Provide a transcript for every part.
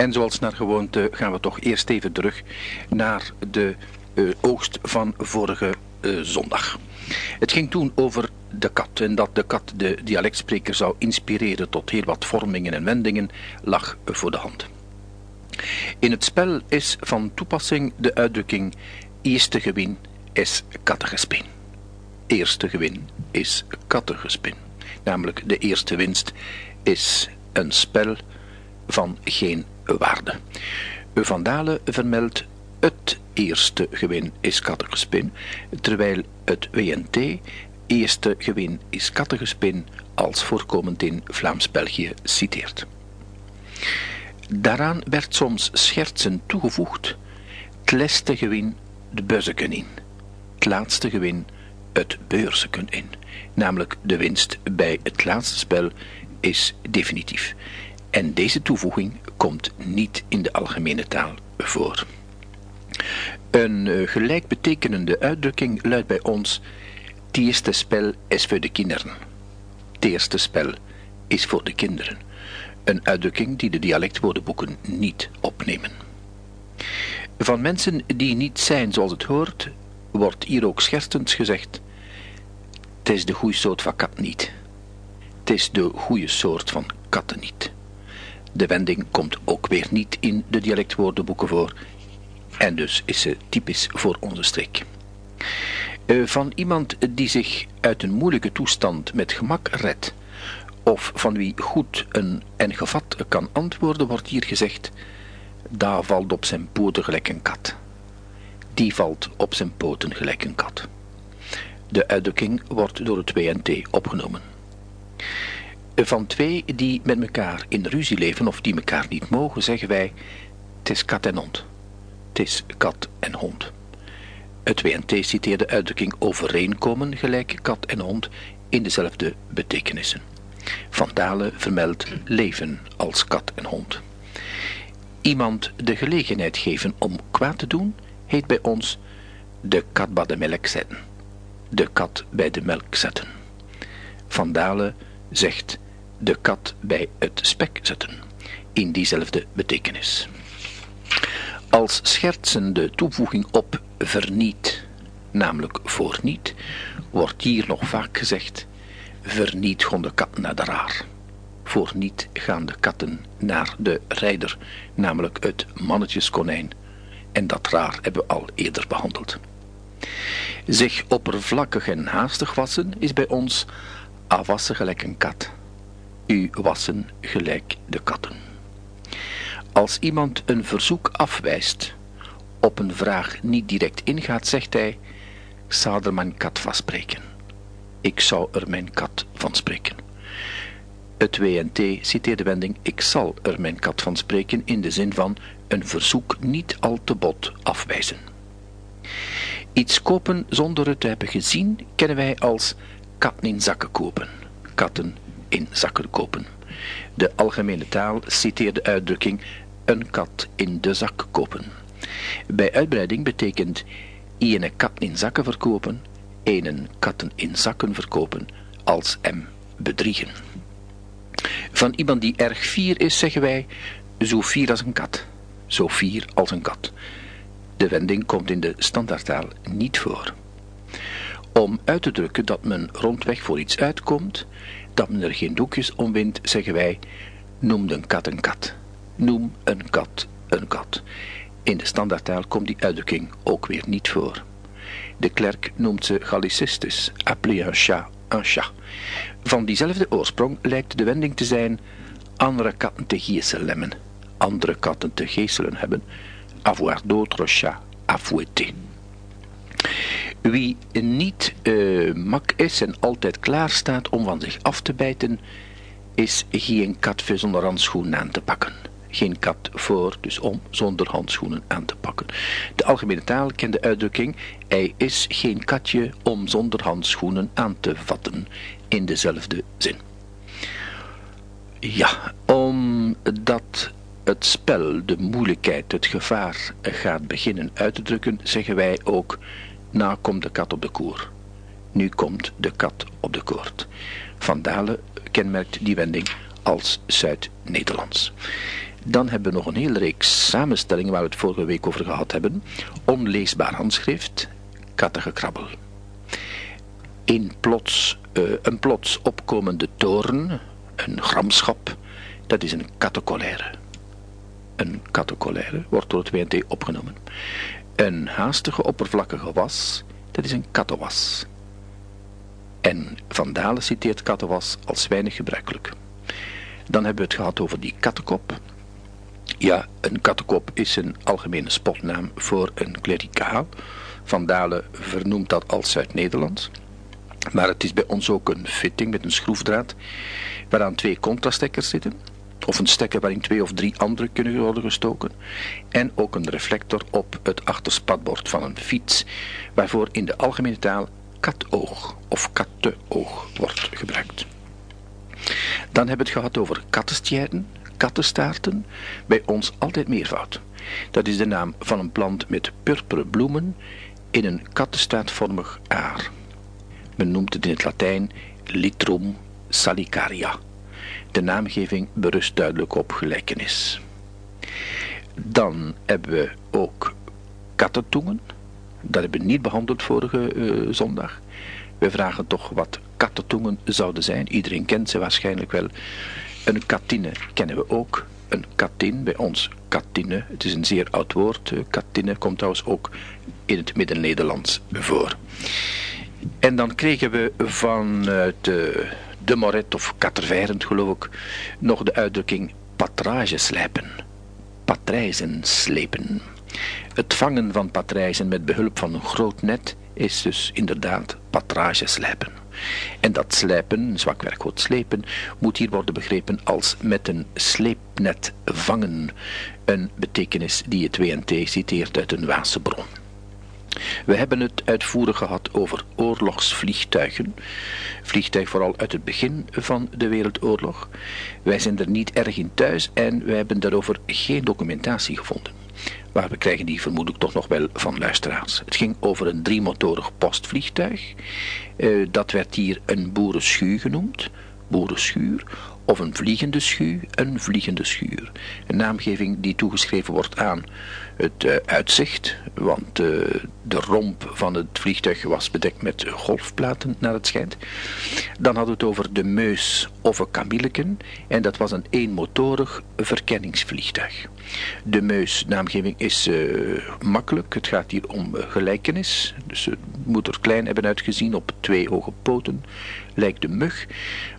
En zoals naar gewoonte gaan we toch eerst even terug naar de uh, oogst van vorige uh, zondag. Het ging toen over de kat en dat de kat de dialectspreker zou inspireren tot heel wat vormingen en wendingen lag voor de hand. In het spel is van toepassing de uitdrukking eerste gewin is kattengespin. Eerste gewin is kattengespin. Namelijk de eerste winst is een spel van geen waarde. Van Dalen vermeldt het eerste gewin is kattengespin, terwijl het WNT eerste gewin is kattengespin als voorkomend in Vlaams-België citeert. Daaraan werd soms schertsen toegevoegd, het laatste gewin de buzzeken in, het laatste gewin het beurseken in, namelijk de winst bij het laatste spel is definitief. En deze toevoeging komt niet in de algemene taal voor. Een uh, gelijkbetekenende uitdrukking luidt bij ons: eerste spel is voor de kinderen. Eerste spel is voor de kinderen. Een uitdrukking die de dialectwoordenboeken niet opnemen. Van mensen die niet zijn zoals het hoort, wordt hier ook schertend gezegd: Het is de goede soort van kat niet. Het is de goede soort van katten niet. De wending komt ook weer niet in de dialectwoordenboeken voor en dus is ze typisch voor onze streek. Eh, van iemand die zich uit een moeilijke toestand met gemak redt, of van wie goed een en gevat kan antwoorden, wordt hier gezegd, daar valt op zijn poten gelijk een kat. Die valt op zijn poten gelijk een kat. De uitdrukking wordt door het WNT opgenomen. Van twee die met elkaar in ruzie leven of die elkaar niet mogen, zeggen wij, het is kat en hond. Het is kat en hond. Het WNT citeert de uitdrukking overeenkomen gelijk kat en hond in dezelfde betekenissen. Van Dalen vermeldt leven als kat en hond. Iemand de gelegenheid geven om kwaad te doen, heet bij ons de kat bij de melk zetten. De kat bij de melk zetten. Van Dalen zegt de kat bij het spek zetten, in diezelfde betekenis. Als schertsende toevoeging op verniet, namelijk voor niet, wordt hier nog vaak gezegd, verniet gaan de katten naar de raar. Voor niet gaan de katten naar de rijder, namelijk het mannetjeskonijn. En dat raar hebben we al eerder behandeld. Zich oppervlakkig en haastig wassen is bij ons afwassen gelijk een kat. U wassen gelijk de katten. Als iemand een verzoek afwijst, op een vraag niet direct ingaat, zegt hij, zou er mijn kat van spreken. Ik zou er mijn kat van spreken. Het WNT citeert de wending ik zal er mijn kat van spreken in de zin van een verzoek niet al te bot afwijzen. Iets kopen zonder het te hebben gezien kennen wij als katten in zakken kopen. Katten in zakken kopen. De algemene taal citeert de uitdrukking een kat in de zak kopen. Bij uitbreiding betekent ene kat in zakken verkopen, ene katten in zakken verkopen, als hem bedriegen. Van iemand die erg fier is, zeggen wij, zo fier als een kat, zo fier als een kat. De wending komt in de standaardtaal niet voor. Om uit te drukken dat men rondweg voor iets uitkomt, dat men er geen doekjes om wint, zeggen wij, noem een kat een kat. Noem een kat een kat. In de standaardtaal komt die uitdrukking ook weer niet voor. De klerk noemt ze Gallicistus, appelé un chat un chat. Van diezelfde oorsprong lijkt de wending te zijn andere katten te geeselen, andere katten te geeselen hebben, avoir d'autres chats à fouetter. Wie niet uh, mak is en altijd klaar staat om van zich af te bijten, is geen kat zonder handschoenen aan te pakken. Geen kat voor, dus om zonder handschoenen aan te pakken. De algemene taal kent de uitdrukking: hij is geen katje om zonder handschoenen aan te vatten. In dezelfde zin. Ja, omdat het spel de moeilijkheid, het gevaar gaat beginnen uit te drukken, zeggen wij ook na komt de kat op de koer. Nu komt de kat op de koord. Van Dalen kenmerkt die wending als Zuid-Nederlands. Dan hebben we nog een hele reeks samenstellingen waar we het vorige week over gehad hebben. Onleesbaar handschrift, kattengekrabbel. Een plots, uh, een plots opkomende toren, een gramschap, dat is een kattenkolaire. Een kattenkolaire wordt door het WNT opgenomen. Een haastige oppervlakkige was, dat is een kattenwas. En Van Dalen citeert kattenwas als weinig gebruikelijk. Dan hebben we het gehad over die kattenkop. Ja, een kattenkop is een algemene spotnaam voor een klericaal. Van Dalen vernoemt dat als Zuid-Nederlands. Maar het is bij ons ook een fitting met een schroefdraad, waaraan twee contrastekkers zitten, of een stekker waarin twee of drie andere kunnen worden gestoken, en ook een reflector op het achterspatbord van een fiets, waarvoor in de algemene taal katoog of katteoog wordt gebruikt. Dan hebben we het gehad over kattenstjerden, kattenstaarten, bij ons altijd meervoud. Dat is de naam van een plant met purperen bloemen in een kattenstaartvormig aar. Men noemt het in het Latijn Litrum salicaria. De naamgeving berust duidelijk op gelijkenis. Dan hebben we ook kattentongen. Dat hebben we niet behandeld vorige uh, zondag. We vragen toch wat kattentongen zouden zijn. Iedereen kent ze waarschijnlijk wel. Een katine kennen we ook. Een katin, bij ons katine. Het is een zeer oud woord. Katine komt trouwens ook in het Midden-Nederlands voor. En dan kregen we vanuit de, de Moret of Kattervijrend geloof ik nog de uitdrukking patrage slijpen. Patrijzen slepen. Het vangen van patrijzen met behulp van een groot net is dus inderdaad patrage slijpen. En dat slijpen, zwak werkwoord slepen, moet hier worden begrepen als met een sleepnet vangen. Een betekenis die het WNT citeert uit een Waase bron. We hebben het uitvoerig gehad over oorlogsvliegtuigen. Vliegtuig vooral uit het begin van de Wereldoorlog. Wij zijn er niet erg in thuis en wij hebben daarover geen documentatie gevonden. Maar we krijgen die vermoedelijk toch nog wel van luisteraars. Het ging over een driemotorig postvliegtuig. Uh, dat werd hier een boerenschuur genoemd. Boerenschuur of een vliegende schuur, een vliegende schuur. Een naamgeving die toegeschreven wordt aan het uh, uitzicht, want uh, de romp van het vliegtuig was bedekt met golfplaten, naar het schijnt. Dan hadden we het over de Meus of een Kamilleken, en dat was een eenmotorig verkenningsvliegtuig. De Meus, naamgeving, is uh, makkelijk. Het gaat hier om gelijkenis. Dus het moet er klein hebben uitgezien op twee hoge poten, lijkt de mug.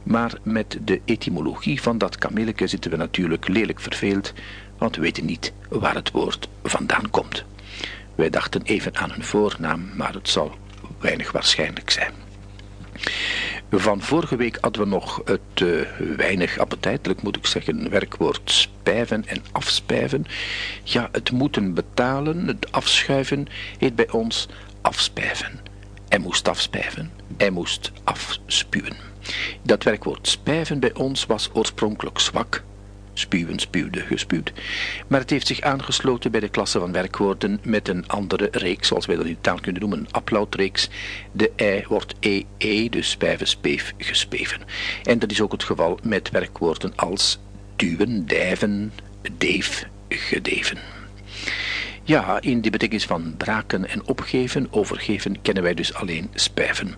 Maar met de etymologie van dat kamilleke zitten we natuurlijk lelijk verveeld, want we weten niet waar het woord vandaan komt. Wij dachten even aan een voornaam, maar het zal weinig waarschijnlijk zijn. Van vorige week hadden we nog het uh, weinig appetijtelijk, moet ik zeggen, werkwoord spijven en afspijven. Ja, het moeten betalen, het afschuiven, heet bij ons afspijven. Hij moest afspijven, hij moest afspuwen. Dat werkwoord spijven bij ons was oorspronkelijk zwak, spuwen, spuwde, gespuwd. Maar het heeft zich aangesloten bij de klasse van werkwoorden met een andere reeks, zoals wij dat in taal kunnen noemen, een uploadreeks. De ei wordt ee, dus spijven, speef, gespeven. En dat is ook het geval met werkwoorden als duwen, dijven, deef, gedeven. Ja, in de betekenis van braken en opgeven, overgeven, kennen wij dus alleen spijven.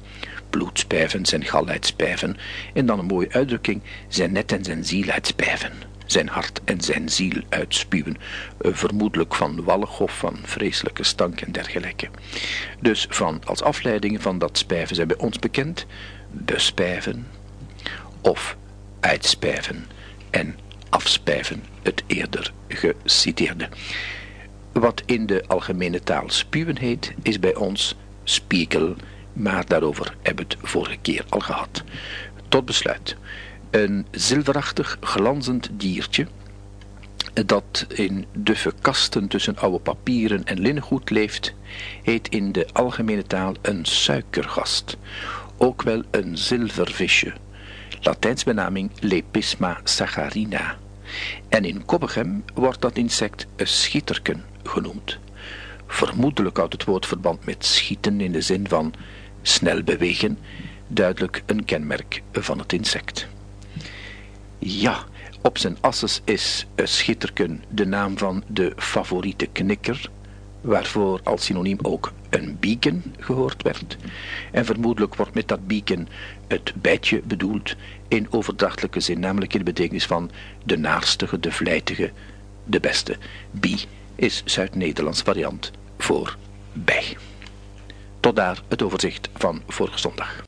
Bloedspijven, zijn gal uitspijven. En dan een mooie uitdrukking, zijn net en zijn ziel uitspijven zijn hart en zijn ziel uitspuwen, eh, vermoedelijk van walg of van vreselijke stank en dergelijke. Dus van, als afleiding van dat spijven zijn bij ons bekend de spijven of uitspijven en afspijven, het eerder geciteerde. Wat in de algemene taal spuwen heet, is bij ons spiekel, maar daarover hebben we het vorige keer al gehad. Tot besluit. Een zilverachtig glanzend diertje dat in duffe kasten tussen oude papieren en linnengoed leeft, heet in de algemene taal een suikergast, ook wel een zilvervisje, Latijns benaming Lepisma saccharina. En in Koppegem wordt dat insect een schieterken genoemd. Vermoedelijk houdt het woord verband met schieten in de zin van snel bewegen, duidelijk een kenmerk van het insect. Ja, Op zijn asses is schitterken de naam van de favoriete knikker, waarvoor als synoniem ook een beacon gehoord werd. En vermoedelijk wordt met dat beacon het bijtje bedoeld in overdrachtelijke zin, namelijk in de betekenis van de naarstige, de vlijtige, de beste. Bi is Zuid-Nederlands variant voor bij. Tot daar het overzicht van vorige zondag.